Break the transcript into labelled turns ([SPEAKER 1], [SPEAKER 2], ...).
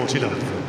[SPEAKER 1] 过
[SPEAKER 2] 去了。